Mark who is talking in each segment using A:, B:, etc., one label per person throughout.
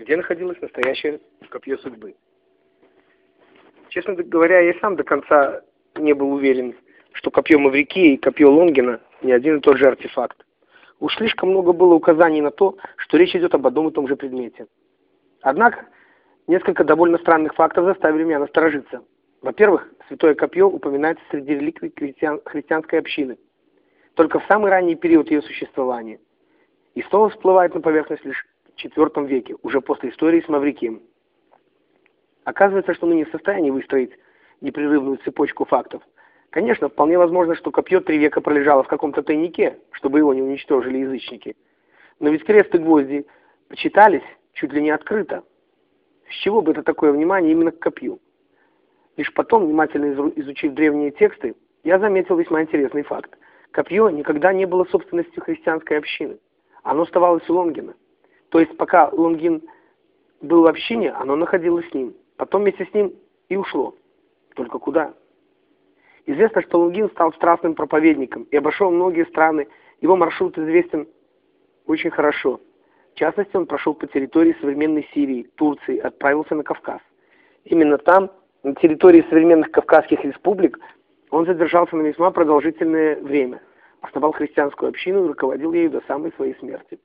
A: где находилось настоящее копье судьбы. Честно говоря, я сам до конца не был уверен, что копье Маврики и копье Лонгина не один и тот же артефакт. Уж слишком много было указаний на то, что речь идет об одном и том же предмете. Однако, несколько довольно странных фактов заставили меня насторожиться. Во-первых, святое копье упоминается среди реликвий христиан, христианской общины, только в самый ранний период ее существования. И снова всплывает на поверхность лишь IV веке, уже после истории с Маврикием. Оказывается, что мы не в состоянии выстроить непрерывную цепочку фактов. Конечно, вполне возможно, что копье три века пролежало в каком-то тайнике, чтобы его не уничтожили язычники. Но ведь крест и гвозди почитались чуть ли не открыто. С чего бы это такое внимание именно к копью? Лишь потом, внимательно изучив древние тексты, я заметил весьма интересный факт. Копье никогда не было собственностью христианской общины. Оно оставалось у Лонгина. То есть пока Лонгин был в общине, оно находилось с ним. Потом вместе с ним и ушло. Только куда? Известно, что Лунгин стал страстным проповедником и обошел многие страны. Его маршрут известен очень хорошо. В частности, он прошел по территории современной Сирии, Турции, отправился на Кавказ. Именно там, на территории современных Кавказских республик, он задержался на весьма продолжительное время, основал христианскую общину и руководил ею до самой своей смерти.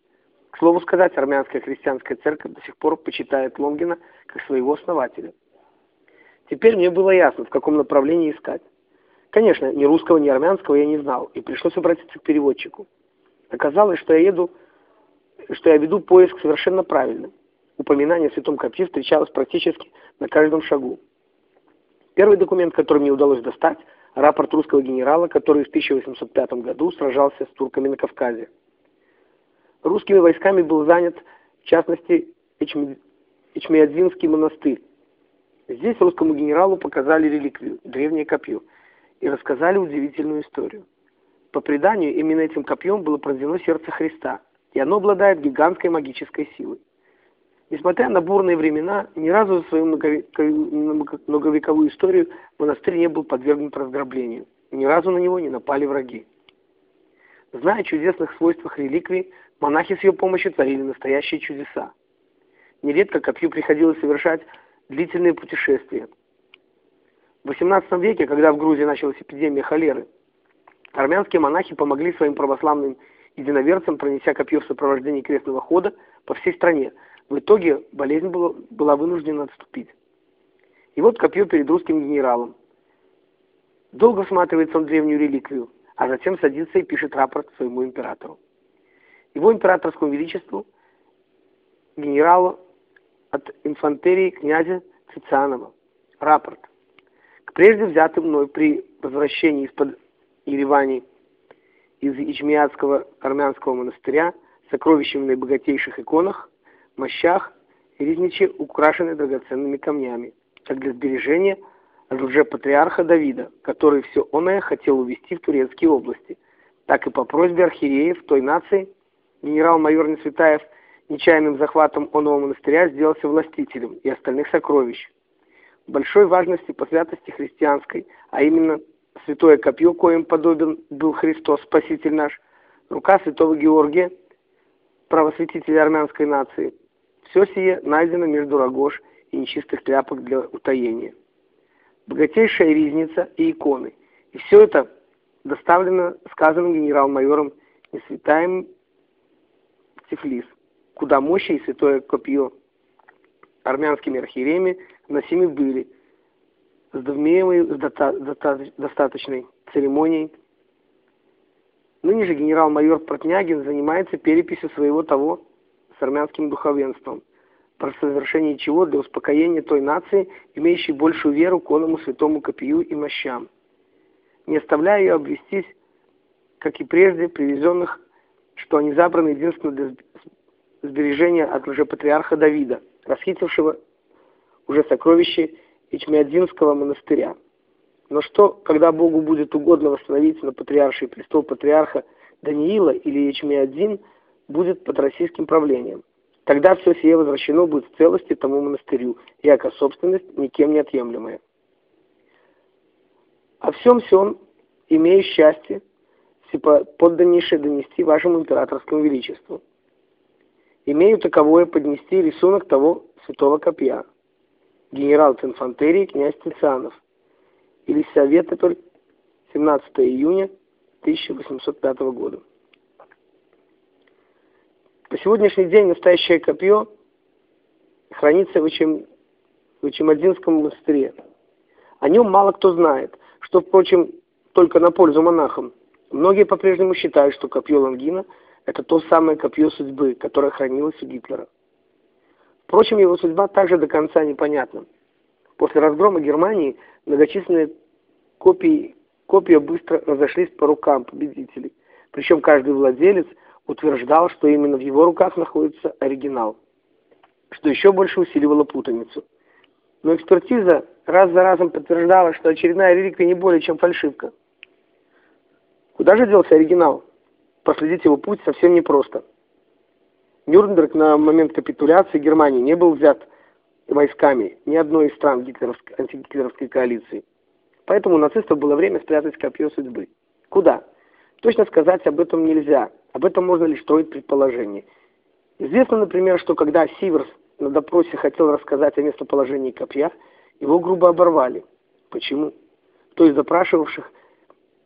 A: К слову сказать, армянская христианская церковь до сих пор почитает Лонгина как своего основателя. Теперь мне было ясно, в каком направлении искать. Конечно, ни русского, ни армянского я не знал, и пришлось обратиться к переводчику. Оказалось, что я еду, что я веду поиск совершенно правильно. Упоминание о Святом Копье встречалось практически на каждом шагу. Первый документ, который мне удалось достать, рапорт русского генерала, который в 1805 году сражался с турками на Кавказе. Русскими войсками был занят, в частности, Ичмиадзинский монастырь. Здесь русскому генералу показали реликвию, древнее копье – и рассказали удивительную историю. По преданию, именно этим копьем было пронзено сердце Христа, и оно обладает гигантской магической силой. Несмотря на бурные времена, ни разу за свою многовековую историю монастырь не был подвергнут разграблению. Ни разу на него не напали враги. Зная о чудесных свойствах реликвии, монахи с ее помощью творили настоящие чудеса. Нередко копью приходилось совершать длительные путешествия, в XVIII веке, когда в Грузии началась эпидемия холеры, армянские монахи помогли своим православным единоверцам, пронеся копье в сопровождении крестного хода по всей стране. В итоге болезнь была вынуждена отступить. И вот копье перед русским генералом. Долго всматривается он в древнюю реликвию, а затем садится и пишет рапорт своему императору. Его императорскому величеству, генералу от инфантерии князя Цицианова. Рапорт прежде взятый мной при возвращении из-под Еревани из Ичмиадского армянского монастыря сокровищами на богатейших иконах, мощах и резниче украшены драгоценными камнями, как для сбережения от лже-патриарха Давида, который все оное хотел увезти в турецкие области, так и по просьбе архиереев той нации генерал-майор Несветаев нечаянным захватом оного монастыря сделался властителем и остальных сокровищ, большой важности по святости христианской, а именно святое копье, коим подобен был Христос, Спаситель наш, рука святого Георгия, правосвятителя армянской нации. Все сие найдено между рогож и нечистых тряпок для утаения. Богатейшая ризница и иконы. И все это доставлено сказанным генерал-майором Несвятаем в Тифлис, куда мощи и святое копье армянскими архиереями носимы были с довмеемой достаточной церемонией. Ныне же генерал-майор Протнягин занимается переписью своего того с армянским духовенством, про совершение чего для успокоения той нации, имеющей большую веру к оному святому копию и мощам, не оставляя ее обвестись, как и прежде, привезенных, что они забраны единственно для сбережения от лжепатриарха Давида, расхитившего уже сокровище Ичмиадзинского монастыря. Но что, когда Богу будет угодно восстановить на патриарший престол патриарха Даниила или Ичмиадзин, будет под российским правлением. Тогда все сие возвращено будет в целости тому монастырю, яко собственность никем не отъемлемая. О всем всем имею счастье подданнейшее донести вашему императорскому величеству. имею таковое поднести рисунок того святого копья. Генерал инфантерии князь Тицианов. Или Советополь, 17 июня 1805 года. По сегодняшний день настоящее копье хранится в, Ичем, в Ичемадинском монастыре. О нем мало кто знает, что, впрочем, только на пользу монахам. Многие по-прежнему считают, что копье Лангина – это то самое копье судьбы, которое хранилось у Гитлера. Впрочем, его судьба также до конца непонятна. После разгрома Германии многочисленные копии, копии быстро разошлись по рукам победителей. Причем каждый владелец утверждал, что именно в его руках находится оригинал, что еще больше усиливало путаницу. Но экспертиза раз за разом подтверждала, что очередная реликвия не более чем фальшивка. Куда же делся оригинал? Проследить его путь совсем непросто. Нюрнберг на момент капитуляции Германии не был взят войсками ни одной из стран гитлеровской, антигитлеровской коалиции. Поэтому у нацистов было время спрятать копье судьбы. Куда? Точно сказать об этом нельзя. Об этом можно лишь строить предположение. Известно, например, что когда Сиверс на допросе хотел рассказать о местоположении копья, его грубо оборвали. Почему? Кто из запрашивавших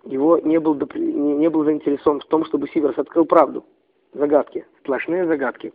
A: его не был, не, не был заинтересован в том, чтобы Сиверс открыл правду. Загадки. Сплошные загадки.